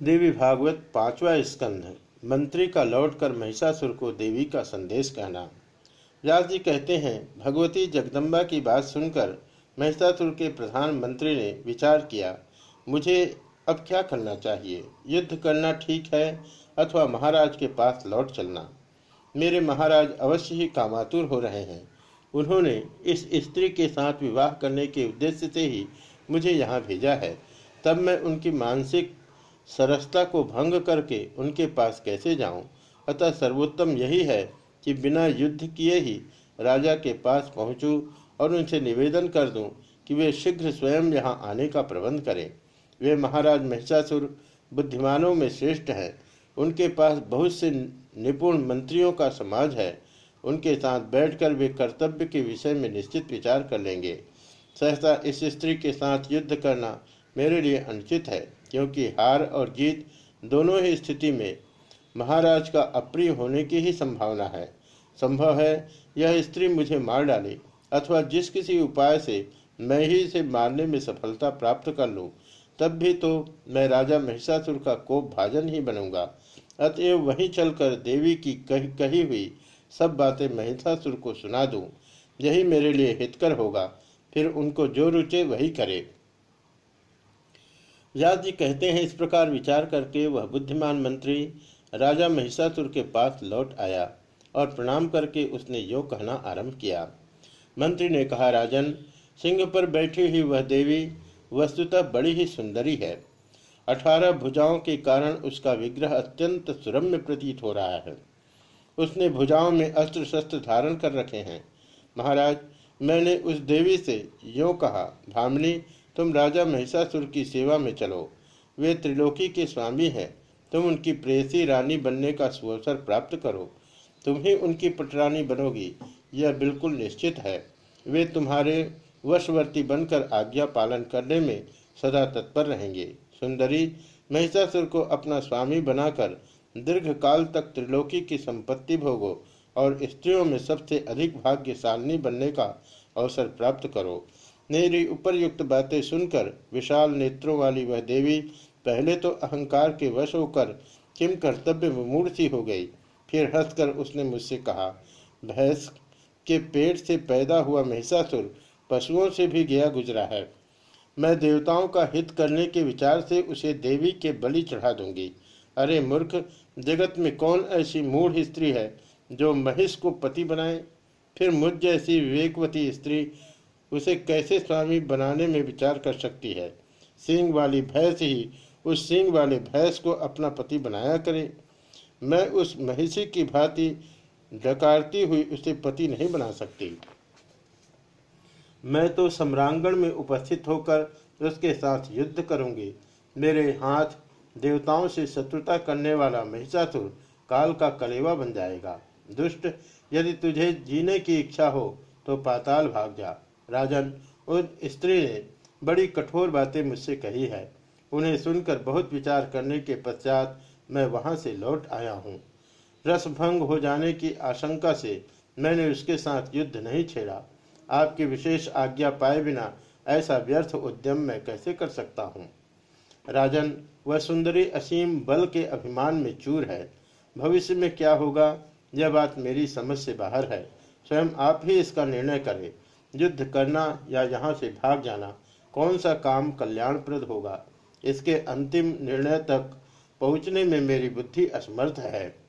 देवी भागवत पांचवा स्कंध मंत्री का लौटकर महिषासुर को देवी का संदेश कहना। व्यास जी कहते हैं, भगवती जगदम्बा की बात सुनकर महिषासुर के प्रधानमंत्री ने विचार किया, मुझे अब क्या करना चाहिए? युद्ध करना ठीक है अथवा महाराज के पास लौट चलना? मेरे महाराज अवश्य ही कामातुर हो रहे हैं। उन्होंने इस स्त्री के साथ विवाह करने के उद्देश्य से ही मुझे यहाँ भेजा है। तब मैं उनकी मानसिक सरसता को भंग करके उनके पास कैसे जाऊँ? अतः सर्वोत्तम यही है कि बिना युद्ध किए ही राजा के पास पहुंचूं और उनसे निवेदन कर दूँ कि वे शीघ्र स्वयं यहाँ आने का प्रबंध करें। वे महाराज महिषासुर बुद्धिमानों में श्रेष्ठ हैं। उनके पास बहुत से निपुण मंत्रियों का समाज है। उनके साथ बैठकर वे कर्तव्य के विषय में निश्चित विचार कर लेंगे। सहसा इस स्त्री के साथ युद्ध करना मेरे लिए अनुचित है, क्योंकि हार और जीत दोनों ही स्थिति में महाराज का अप्रिय होने की ही संभावना है। संभव है यह स्त्री मुझे मार डाले, अथवा जिस किसी उपाय से मैं ही इसे मारने में सफलता प्राप्त कर लूँ, तब भी तो मैं राजा महिषासुर का कोप भाजन ही बनूँगा। अतएव वहीं चलकर देवी की कही कही हुई सब बातें महिषासुर को सुना दूँ। यही मेरे लिए हितकर होगा, फिर उनको जो रुचे वही करे। व्यास जी कहते हैं, इस प्रकार विचार करके वह बुद्धिमान मंत्री राजा महिषासुर के पास लौट आया और प्रणाम करके उसने यो कहना आरंभ किया। मंत्री ने कहा, राजन, सिंह पर बैठी हुई वह देवी वस्तुतः बड़ी ही सुंदरी है। अठारह भुजाओं के कारण उसका विग्रह अत्यंत सुरम्य प्रतीत हो रहा है। उसने भुजाओं में अस्त्र शस्त्र धारण कर रखे हैं। महाराज, मैंने उस देवी से यो कहा, भामनी तुम राजा महिषासुर की सेवा में चलो। वे त्रिलोकी के स्वामी हैं। तुम उनकी प्रेसी रानी बनने का सुअवसर प्राप्त करो। तुम ही उनकी पटरानी बनोगी। यह बिल्कुल निश्चित है। वे तुम्हारे वशवर्ती बनकर आज्ञा पालन करने में सदा तत्पर रहेंगे। सुंदरी, महिषासुर को अपना स्वामी बनाकर दीर्घ काल तक त्रिलोकी की संपत्ति भोगो और स्त्रियों में सबसे अधिक भाग्यशालिनी बनने का अवसर प्राप्त करो। मेरी उपरयुक्त बातें सुनकर विशाल नेत्रों वाली वह देवी पहले तो अहंकार के वश होकर किम कर्तव्य मूर्ति हो गई। फिर हंसकर उसने मुझसे कहा, भैंस के पेट से पैदा हुआ महिषासुर पशुओं से भी गया गुजरा है। मैं देवताओं का हित करने के विचार से उसे देवी के बलि चढ़ा दूँगी। अरे मूर्ख, जगत में कौन ऐसी मूढ़ स्त्री है जो महिष को पति बनाए? फिर मुझ जैसी विवेकवती स्त्री उसे कैसे स्वामी बनाने में विचार कर सकती है? सिंह वाली भैंस ही उस सिंह वाले भैंस को अपना पति बनाया करे। मैं उस महिषी की भांति डकारती हुई उसे पति नहीं बना सकती। मैं तो सम्रांगण में उपस्थित होकर उसके साथ युद्ध करूँगी। मेरे हाथ देवताओं से शत्रुता करने वाला महिषासुर काल का कलेवा बन जाएगा। दुष्ट, यदि तुझे जीने की इच्छा हो तो पाताल भाग जा। राजन, उन स्त्री ने बड़ी कठोर बातें मुझसे कही है। उन्हें सुनकर बहुत विचार करने के पश्चात मैं वहाँ से लौट आया हूँ। रसभंग हो जाने की आशंका से मैंने उसके साथ युद्ध नहीं छेड़ा। आपकी विशेष आज्ञा पाए बिना ऐसा व्यर्थ उद्यम मैं कैसे कर सकता हूँ? राजन, वह सुंदरी असीम बल के अभिमान में चूर है। भविष्य में क्या होगा, यह बात मेरी समझ से बाहर है। स्वयं आप ही इसका निर्णय करें। युद्ध करना या यहाँ से भाग जाना, कौन सा काम कल्याणप्रद होगा? इसके अंतिम निर्णय तक पहुँचने में मेरी बुद्धि असमर्थ है।